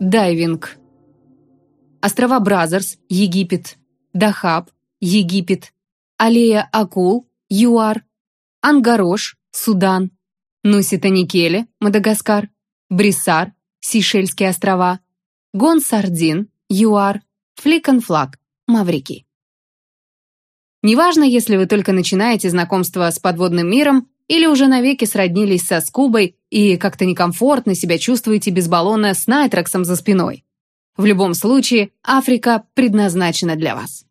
Дайвинг. Острова Бразерс, Египет. Дахаб, Египет. Аллея Акул, ЮАР. Ангарош, Судан. Нуси-Таникели, Мадагаскар. Бриссар, Сейшельские острова. Гон сардин, ЮАР. Флик-ан-Флак, Маврикий. Неважно, если вы только начинаете знакомство с подводным миром или уже навеки сроднились со скубой и как-то некомфортно себя чувствуете без баллона с найтроксом за спиной. В любом случае, Африка предназначена для вас.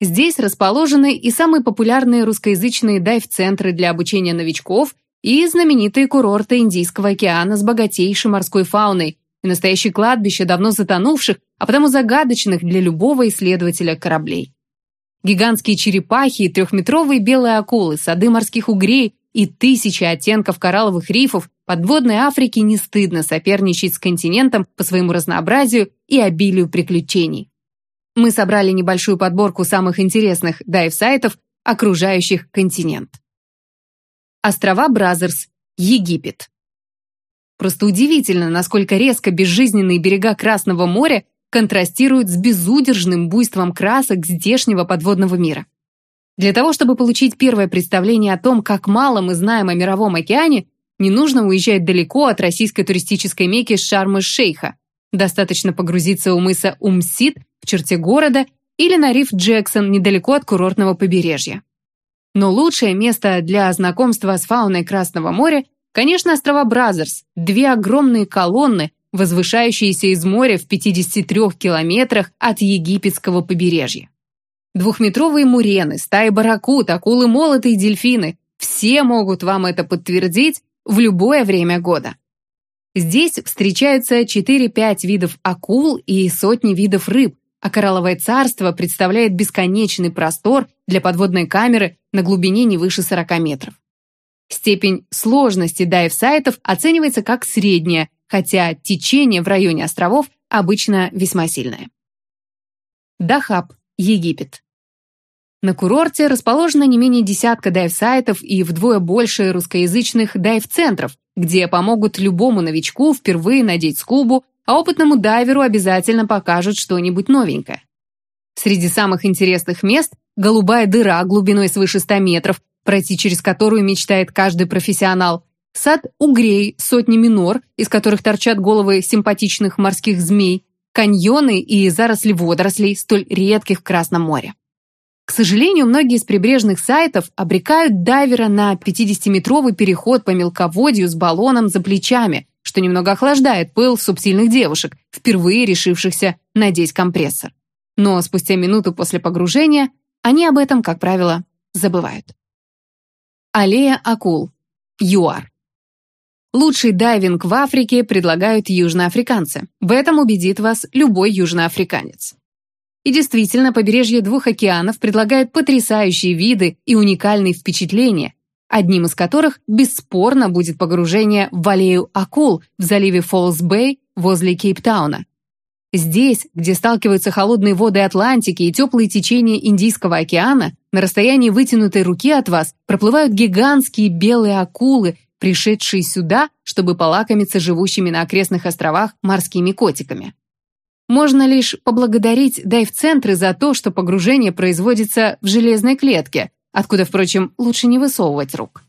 Здесь расположены и самые популярные русскоязычные дайв-центры для обучения новичков и знаменитые курорты Индийского океана с богатейшей морской фауной и настоящее кладбище давно затонувших, а потому загадочных для любого исследователя кораблей. Гигантские черепахи и трехметровые белые акулы, сады морских угрей и тысячи оттенков коралловых рифов подводной Африке не стыдно соперничать с континентом по своему разнообразию и обилию приключений. Мы собрали небольшую подборку самых интересных дайв-сайтов, окружающих континент. Острова Бразерс, Египет. Просто удивительно, насколько резко безжизненные берега Красного моря контрастируют с безудержным буйством красок здешнего подводного мира. Для того, чтобы получить первое представление о том, как мало мы знаем о Мировом океане, не нужно уезжать далеко от российской туристической мекки Шарм-эль-Шейха. Достаточно погрузиться у мыса Умм-Сид в черте города или на риф Джексон недалеко от курортного побережья. Но лучшее место для знакомства с фауной Красного моря, конечно, острова Бразерс, две огромные колонны, возвышающиеся из моря в 53 километрах от египетского побережья. Двухметровые мурены, стаи барракуд, акулы молоты и дельфины – все могут вам это подтвердить в любое время года. Здесь встречаются 4-5 видов акул и сотни видов рыб, а коралловое царство представляет бесконечный простор для подводной камеры на глубине не выше 40 метров. Степень сложности дайв-сайтов оценивается как средняя, хотя течение в районе островов обычно весьма сильное. Дахаб, Египет. На курорте расположено не менее десятка дайв-сайтов и вдвое больше русскоязычных дайв-центров, где помогут любому новичку впервые надеть скубу, а опытному дайверу обязательно покажут что-нибудь новенькое. Среди самых интересных мест – голубая дыра глубиной свыше 100 метров, пройти через которую мечтает каждый профессионал, сад угрей, сотни минор, из которых торчат головы симпатичных морских змей, каньоны и заросли водорослей, столь редких в Красном море. К сожалению, многие из прибрежных сайтов обрекают дайвера на 50-метровый переход по мелководью с баллоном за плечами, что немного охлаждает пыл субтильных девушек, впервые решившихся надеть компрессор. Но спустя минуту после погружения они об этом, как правило, забывают. Аллея акул. ЮАР. Лучший дайвинг в Африке предлагают южноафриканцы. В этом убедит вас любой южноафриканец. И действительно, побережье двух океанов предлагает потрясающие виды и уникальные впечатления, одним из которых бесспорно будет погружение в аллею акул в заливе Фолс-Бэй возле Кейптауна. Здесь, где сталкиваются холодные воды Атлантики и теплые течения Индийского океана, на расстоянии вытянутой руки от вас проплывают гигантские белые акулы пришедшие сюда, чтобы полакомиться живущими на окрестных островах морскими котиками. Можно лишь поблагодарить дайв-центры за то, что погружение производится в железной клетке, откуда, впрочем, лучше не высовывать рук.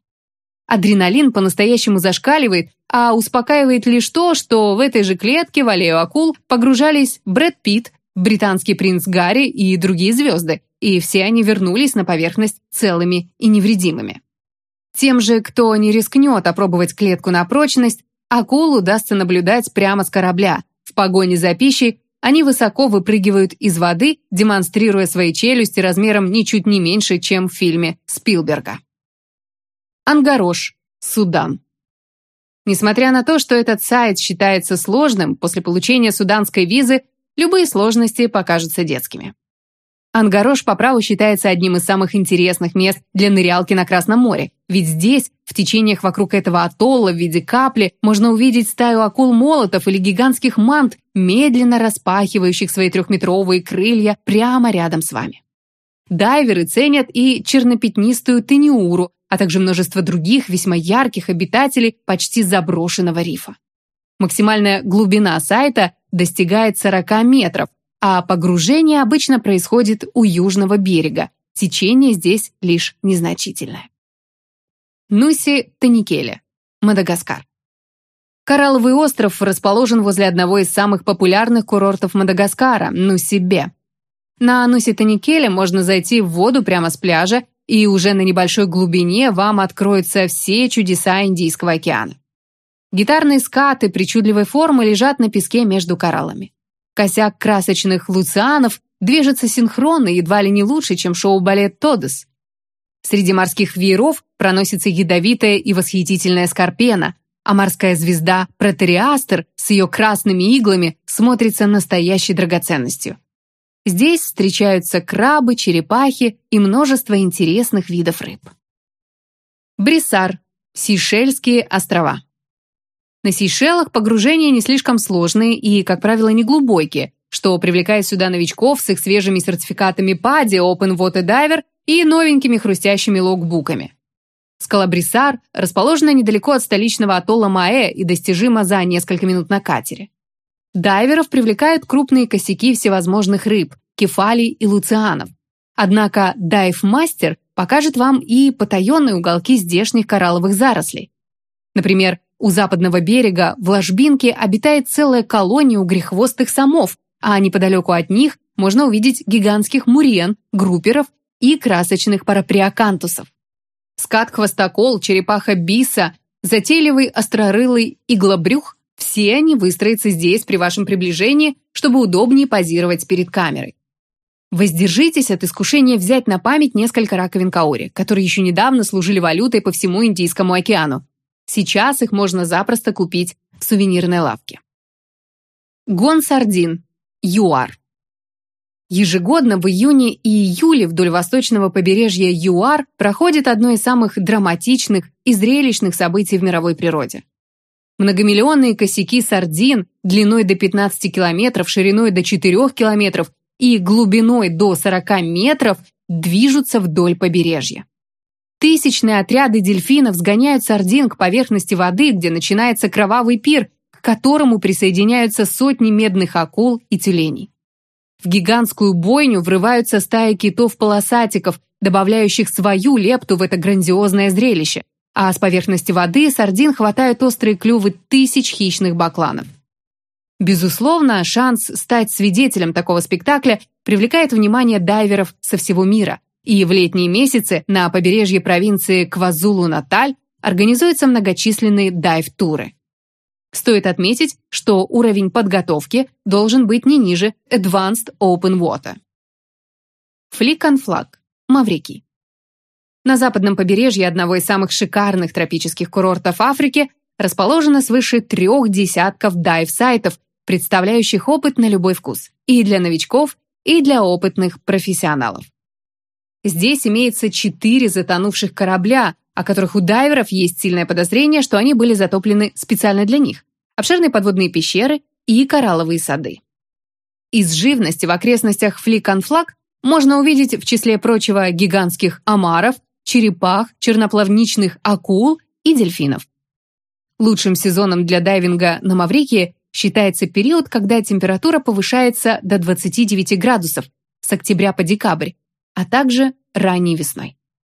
Адреналин по-настоящему зашкаливает, а успокаивает лишь то, что в этой же клетке в аллею акул погружались Брэд Питт, британский принц Гарри и другие звезды, и все они вернулись на поверхность целыми и невредимыми. Тем же, кто не рискнет опробовать клетку на прочность, акул удастся наблюдать прямо с корабля. В погоне за пищей они высоко выпрыгивают из воды, демонстрируя свои челюсти размером ничуть не меньше, чем в фильме Спилберга. Ангарош, Судан. Несмотря на то, что этот сайт считается сложным, после получения суданской визы любые сложности покажутся детскими. Ангарош по праву считается одним из самых интересных мест для нырялки на Красном море, ведь здесь, в течениях вокруг этого атолла в виде капли, можно увидеть стаю акул-молотов или гигантских мант, медленно распахивающих свои трехметровые крылья прямо рядом с вами. Дайверы ценят и чернопятнистую тениуру, а также множество других весьма ярких обитателей почти заброшенного рифа. Максимальная глубина сайта достигает 40 метров, а погружение обычно происходит у южного берега. Течение здесь лишь незначительное. Нуси Таникеле, Мадагаскар. Коралловый остров расположен возле одного из самых популярных курортов Мадагаскара – Нусибе. На Нуси-Таникеле можно зайти в воду прямо с пляжа, и уже на небольшой глубине вам откроются все чудеса Индийского океана. Гитарные скаты причудливой формы лежат на песке между кораллами. Косяк красочных луцианов движется синхронно, едва ли не лучше, чем шоу-балет «Тодос». Среди морских вееров проносится ядовитая и восхитительная скорпена, а морская звезда Протериастер с ее красными иглами смотрится настоящей драгоценностью. Здесь встречаются крабы, черепахи и множество интересных видов рыб. Бриссар, Сейшельские острова. На Сейшелах погружения не слишком сложные и, как правило, неглубокие, что привлекает сюда новичков с их свежими сертификатами PADI, Open Water Diver и новенькими хрустящими логбуками. Скала Бриссар расположена недалеко от столичного атолла Маэ и достижима за несколько минут на катере. Дайверов привлекают крупные косяки всевозможных рыб, кефалий и луцианов. Однако дайв-мастер покажет вам и потаенные уголки здешних коралловых зарослей. Например, у западного берега в ложбинке обитает целая колония угрехвостых самов, а неподалеку от них можно увидеть гигантских мурен, групперов и красочных параприакантусов. Скат-хвостокол, черепаха биса, затейливый острорылый иглобрюх – все они выстроятся здесь при вашем приближении, чтобы удобнее позировать перед камерой. Воздержитесь от искушения взять на память несколько раковин каори, которые еще недавно служили валютой по всему Индийскому океану. Сейчас их можно запросто купить в сувенирной лавке. Гон сардин. ЮАР. Ежегодно в июне и июле вдоль восточного побережья ЮАР проходит одно из самых драматичных и зрелищных событий в мировой природе. Многомиллионные косяки сардин длиной до 15 километров, шириной до 4 километров и глубиной до 40 метров движутся вдоль побережья. Тысячные отряды дельфинов сгоняют сардин к поверхности воды, где начинается кровавый пир, к которому присоединяются сотни медных акул и тюленей. В гигантскую бойню врываются стаи китов-полосатиков, добавляющих свою лепту в это грандиозное зрелище, а с поверхности воды сардин хватают острые клювы тысяч хищных бакланов. Безусловно, шанс стать свидетелем такого спектакля привлекает внимание дайверов со всего мира, и в летние месяцы на побережье провинции Квазулу-Наталь организуются многочисленные дайв-туры. Стоит отметить, что уровень подготовки должен быть не ниже Advanced Open Water. Flag, Маврикий. На западном побережье одного из самых шикарных тропических курортов Африки расположено свыше трех десятков дайв-сайтов, представляющих опыт на любой вкус, и для новичков, и для опытных профессионалов. Здесь имеется четыре затонувших корабля, о которых у дайверов есть сильное подозрение, что они были затоплены специально для них, обширные подводные пещеры и коралловые сады. Из живности в окрестностях Фликанфлаг можно увидеть в числе прочего гигантских омаров, черепах, черноплавничных акул и дельфинов. Лучшим сезоном для дайвинга на Маврикии считается период, когда температура повышается до 29 градусов с октября по декабрь, а также ранней весной.